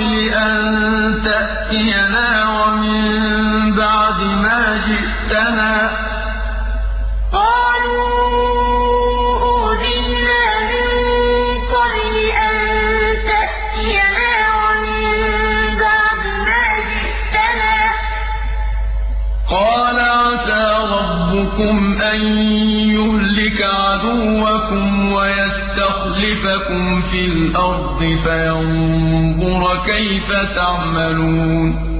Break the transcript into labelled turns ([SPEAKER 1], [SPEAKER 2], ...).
[SPEAKER 1] قبل أن تأتينا ومن بعد ما جئتنا. يَأْمُرُكُمْ أَن يُهْلِكَ عَدُوَّكُمْ وَيَسْتَخْلِفَكُمْ فِي الْأَرْضِ فَيَنظُرَ كَيْفَ تَعْمَلُونَ.